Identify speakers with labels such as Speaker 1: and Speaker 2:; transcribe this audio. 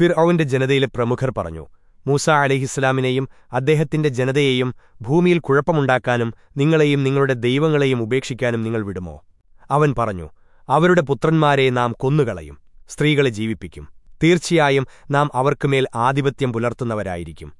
Speaker 1: ഫിർ ഔന്റെ ജനതയിലെ പ്രമുഖർ പറഞ്ഞു മൂസ അലിഹിസ്ലാമിനെയും അദ്ദേഹത്തിന്റെ ജനതയെയും ഭൂമിയിൽ കുഴപ്പമുണ്ടാക്കാനും നിങ്ങളെയും നിങ്ങളുടെ ദൈവങ്ങളെയും ഉപേക്ഷിക്കാനും നിങ്ങൾ വിടുമോ? അവൻ പറഞ്ഞു അവരുടെ പുത്രന്മാരെ നാം കൊന്നുകളയും സ്ത്രീകളെ ജീവിപ്പിക്കും. തീർച്ചയായും നാം അവർക്കുമേൽ ആധിപത്യം പുലർത്തുന്നവരായിരിക്കും.